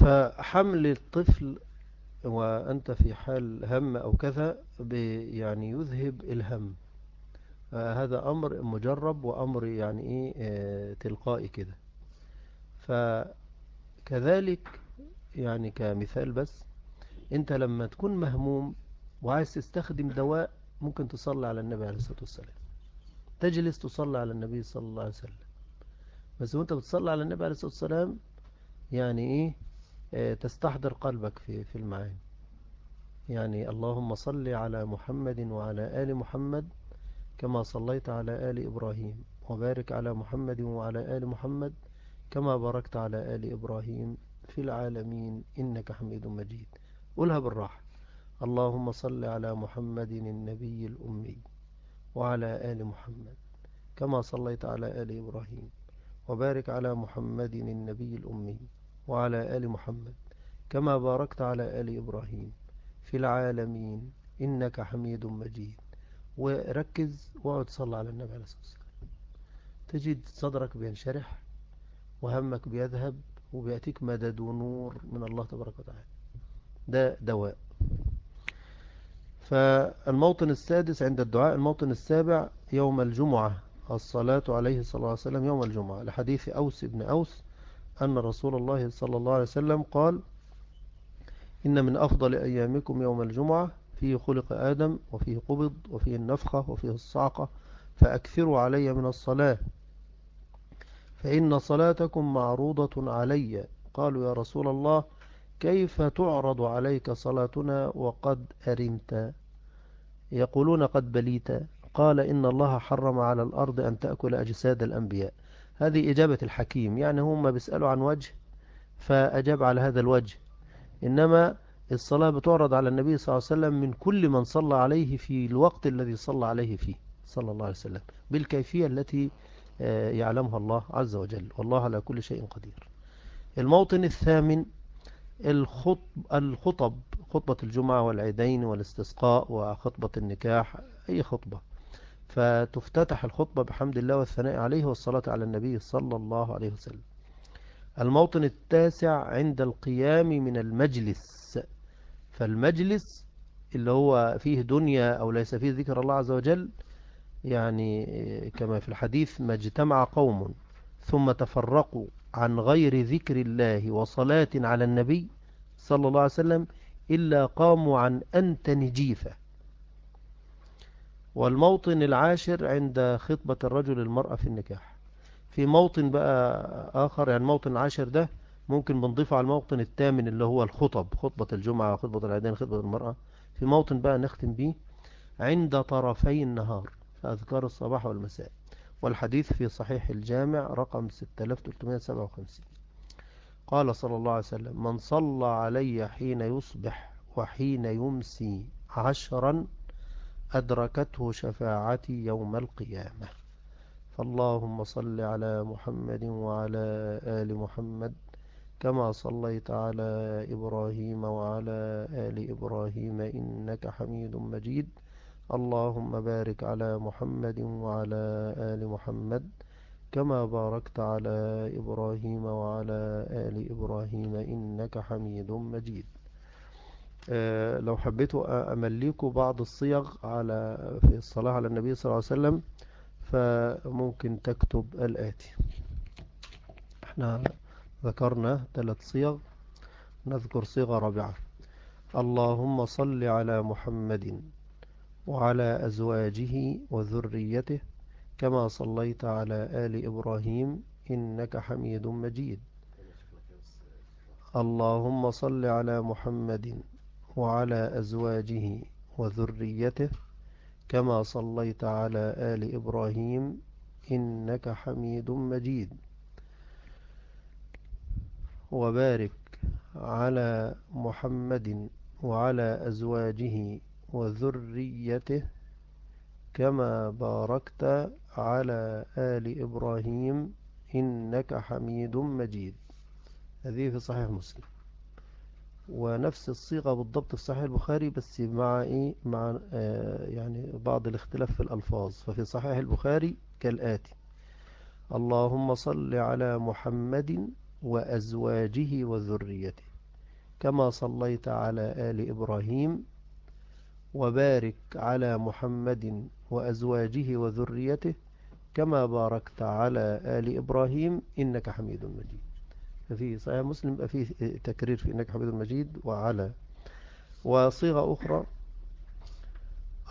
فحمل الطفل وأنت في حال هم أو كذا يعني يذهب الهم. هذا أمر مجرب وأمر يعني إيه آه، تلقائي كده. فكذلك يعني كمثال بس أنت لما تكون مهموم وعايز تستخدم دواء ممكن تصلي على النبي عليه الصلاة والسلام. تجلس تصلي على النبي صلى الله عليه وسلم. بس وأنت بتصلي على النبي عليه الصلاة والسلام يعني إيه؟ تستحضر قلبك في في المعاني. يعني اللهم صل على محمد وعلى آل محمد كما صليت على آل إبراهيم وبارك على محمد وعلى آل محمد كما باركت على آل إبراهيم في العالمين إنك حميد مجيد. قولها بالراحة اللهم صل على محمد النبي الأمي وعلى آل محمد كما صليت على آل إبراهيم وبارك على محمد النبي الأمي وعلى آل محمد كما باركت على آل إبراهيم في العالمين إنك حميد مجيد. وركز واقعد صلى على النبي عليه الصلاة والسلام. تجد صدرك بينشرح وهمك بيذهب وبيأتيك مدد ونور من الله تبارك وتعالى. ده دواء. فالموطن السادس عند الدعاء الموطن السابع يوم الجمعة الصلاة عليه صلى الله عليه وسلم يوم الجمعة لحديث أوس بن أوس أن رسول الله صلى الله عليه وسلم قال إن من أفضل أيامكم يوم الجمعة فيه خلق آدم وفيه قبض وفيه النفخة وفيه الصعقة فأكثروا علي من الصلاة. فإن صلاتكم معروضة علي. قالوا يا رسول الله كيف تعرض عليك صلاتنا وقد أرمت يقولون قد بليت. قال إن الله حرم على الأرض أن تأكل أجساد الأنبياء. هذه إجابة الحكيم يعني هم بيسألوا عن وجه فأجاب على هذا الوجه. إنما الصلاة بتعرض على النبي صلى الله عليه وسلم من كل من صلى عليه في الوقت الذي صلى عليه فيه صلى الله عليه وسلم بالكيفية التي آه، يعلمها الله عز وجل. والله على كل شيء قدير. الموطن الثامن الخطب, الخطب خطبة الجمعة والعيدين والاستسقاء وخطبة النكاح أي خطبة؟ فتفتتح الخطبة بحمد الله والثناء عليه والصلاة على النبي صلى الله عليه وسلم. الموطن التاسع عند القيام من المجلس. فالمجلس اللي هو فيه دنيا أو ليس فيه ذكر الله عز وجل يعني كما في الحديث ما اجتمع قوم ثم تفرقوا عن غير ذكر الله وصلاة على النبي صلى الله عليه وسلم إلا قاموا عن أنت نجيفة والموطن العاشر عند خطبة الرجل المرأة في النكاح. في موطن بقى آخر يعني الموطن العاشر ده ممكن بنضيفه على الموطن الثامن اللي هو الخطب خطبة الجمعة خطبة العيدين خطبة المرأة. في موطن بقى نختم به عند طرفي النهار في أذكار الصباح والمساء. والحديث في صحيح الجامع رقم 6357 قال صلى الله عليه وسلم من صلى علي حين يصبح وحين يمسي عشرا أدركته شفاعتي يوم القيامة. فاللهم صل على محمد وعلى آل محمد كما صليت على إبراهيم وعلى آل إبراهيم إنك حميد مجيد. اللهم بارك على محمد وعلى آل محمد كما باركت على إبراهيم وعلى آل إبراهيم إنك حميد مجيد. آه، لو حبيتوا أمليكوا بعض الصيغ على في الصلاة على النبي صلى الله عليه وسلم فممكن تكتب الآتي. إحنا ذكرنا ثلاث صيغ. نذكر صيغة رابعة. اللهم صل على محمد وعلى أزواجه وذريته كما صليت على آل إبراهيم إنك حميد مجيد. اللهم صل على محمد وعلى أزواجه وذريته كما صليت على آل إبراهيم إنك حميد مجيد. وبارك على محمد وعلى أزواجه وذريته كما باركت على آل إبراهيم إنك حميد مجيد. هذه في صحيح مسلم. ونفس الصيغة بالضبط في صحيح البخاري بس مع إيه؟ مع آه يعني بعض الاختلاف في الألفاظ. ففي صحيح البخاري كالآتي اللهم صل على محمد وأزواجه وذريته كما صليت على آل إبراهيم وبارك على محمد وأزواجه وذريته كما باركت على آل إبراهيم إنك حميد مجيد. في صحيح مسلم في تكرير في إنك حميد مجيد وعلى. وصيغة أخرى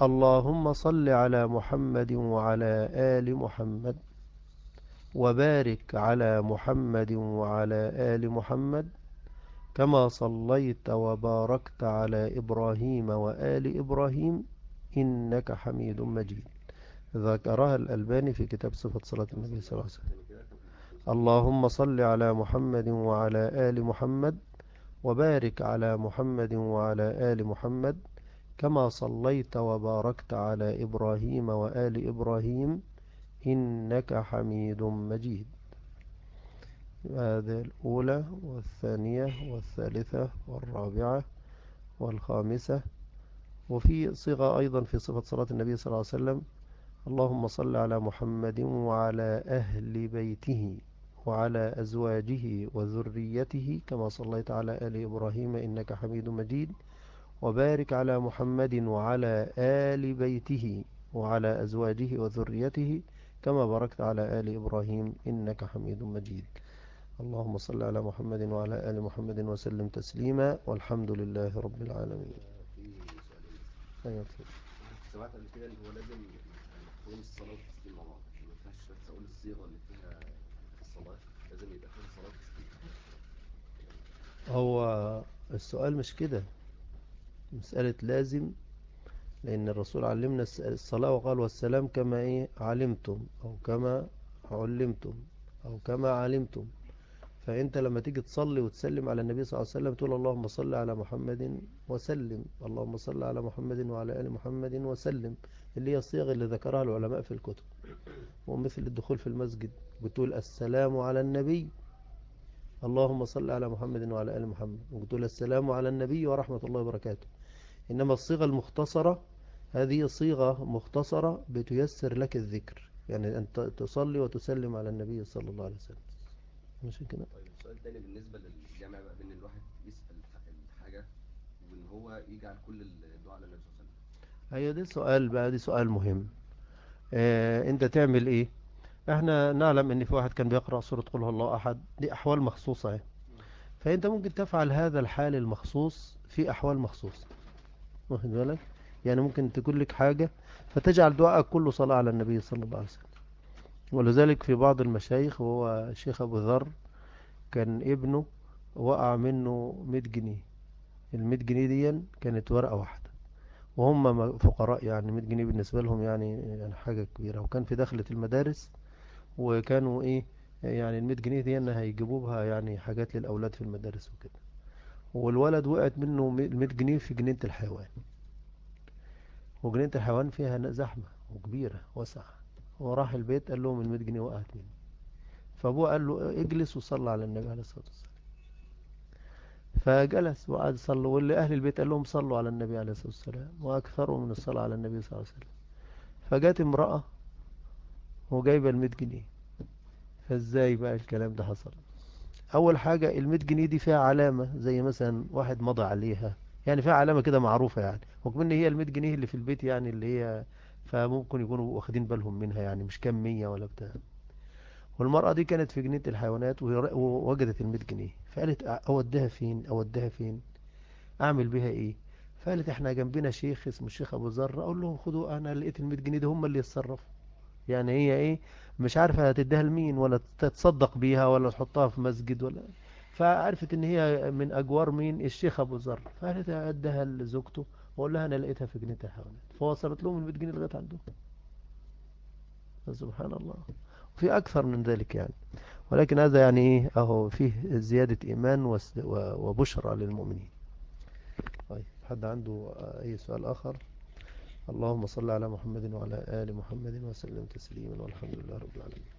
اللهم صل على محمد وعلى آل محمد وبارك على محمد وعلى آل محمد كما صليت وباركت على إبراهيم وآل إبراهيم إنك حميد مجيد. ذكرها الألباني في كتاب صفة صلاة النبي صلى الله عليه وسلم. اللهم صل على محمد وعلى آل محمد وبارك على محمد وعلى آل محمد كما صليت وباركت على إبراهيم وآل إبراهيم إنك حميد مجيد. هذه الأولى والثانية والثالثة والرابعة والخامسة. وفي صيغة أيضا في صفة صلاة النبي صلى الله عليه وسلم اللهم صل على محمد وعلى أهل بيته. وعلى أزواجه وذريته كما صليت على آل إبراهيم إنك حميد مجيد. وبارك على محمد وعلى آل بيته وعلى أزواجه وذريته كما باركت على آل إبراهيم إنك حميد مجيد. اللهم صل على محمد وعلى آل محمد وسلم تسليما. والحمد لله رب العالمين. أيوة. سمعت قبل كده إن هو لازم تقول الصلاة أقول الصيغة اللي لازم يبقى فيها صلاة. هو السؤال مش كده. مسألة لازم لأن الرسول علمنا الصلاة وقال والسلام كما إيه؟ علمتم أو كما علمتم أو كما علمتم. فأنت لما تيجي تصلي وتسلم على النبي صلى الله عليه وسلم تقول اللهم صل على محمد وسلم. اللهم صل على محمد وعلى آل محمد وسلم. اللي هي الصيغ اللي ذكرها العلماء في الكتب. ومثل الدخول في المسجد بتقول السلام على النبي. اللهم صل على محمد وعلى آل محمد. وتقول السلام على النبي ورحمة الله وبركاته. إنما الصيغة المختصرة هذه صيغة مختصرة بتيسر لك الذكر. يعني أن تصلي وتسلم على النبي صلى الله عليه وسلم. مش كده؟ طيب السؤال الثاني بالنسبة للجامع بقى بين الواحد يسأل الحاجة وإن هو يجعل كل الدعاء للنبي صلى الله عليه وسلم. هي دي سؤال بقى دي سؤال مهم. أنت تعمل إيه؟ إحنا نعلم إن في واحد كان بيقرأ سورة قل هو الله أحد دي أحوال مخصوصة يعني. فأنت ممكن تفعل هذا الحال المخصوص في أحوال مخصوصة واخد بالك؟ يعني ممكن تقول لك حاجة فتجعل دعائك كله صلاة على النبي صلى الله عليه وسلم. ولذلك في بعض المشايخ وهو الشيخ أبو ذر كان ابنه وقع منه 100 جنيه. ال 100 جنيه دي كانت ورقة واحدة. وهم فقراء يعني 100 جنيه بالنسبة لهم يعني يعني حاجة كبيرة. وكان في دخلة المدارس وكانوا إيه يعني ال 100 جنيه دي هيجيبوا بها يعني حاجات للأولاد في المدارس وكده. والولد وقعت منه ال 100 جنيه في جنينة الحيوان. وجنينة الحيوان فيها زحمة وكبيرة واسعة. وراح البيت قال لهم ال 100 جنيه وقعت مني. فأبوه قال له اجلس وصلى على النبي عليه الصلاة والسلام. فجلس وقعد يصلي واللي أهل البيت قال لهم صلوا على النبي عليه الصلاة والسلام وأكثروا من الصلاة على النبي صلى الله عليه وسلم. فجات امرأة وجايبة ال 100 جنيه. فإزاي بقى الكلام ده حصل؟ أول حاجة ال 100 جنيه دي فيها علامة زي مثلا واحد مضى عليها. يعني فيها علامة كده معروفة يعني. وكمان هي ال 100 جنيه اللي في البيت يعني اللي هي فممكن يكونوا واخدين بالهم منها يعني مش كام مية ولا بتاع. والمرأة دي كانت في جنينة الحيوانات ووجدت ال 100 جنيه. فقالت أوديها فين؟ أوديها فين؟ أعمل بيها إيه؟ فقالت إحنا جنبنا شيخ اسمه الشيخ أبو ذر. أقول لهم خدوا أنا لقيت ال 100 جنيه دي هم اللي يتصرفوا. يعني هي إيه؟ مش عارفة هتديها لمين ولا تتصدق بيها ولا تحطها في مسجد ولا فعرفت إن هي من أجوار مين؟ الشيخ أبو ذر. فقالت أديها لزوجته. واقول لها أنا لقيتها في جنينة الحيوانات. فوصلت لهم ال 100 جنيه لغاية عندهم. سبحان الله. وفي أكثر من ذلك يعني. ولكن هذا يعني إيه؟ أهو فيه زيادة إيمان وبشرى للمؤمنين. طيب حد عنده أي سؤال آخر؟ اللهم صل على محمد وعلى آل محمد وسلم تسليما والحمد لله رب العالمين.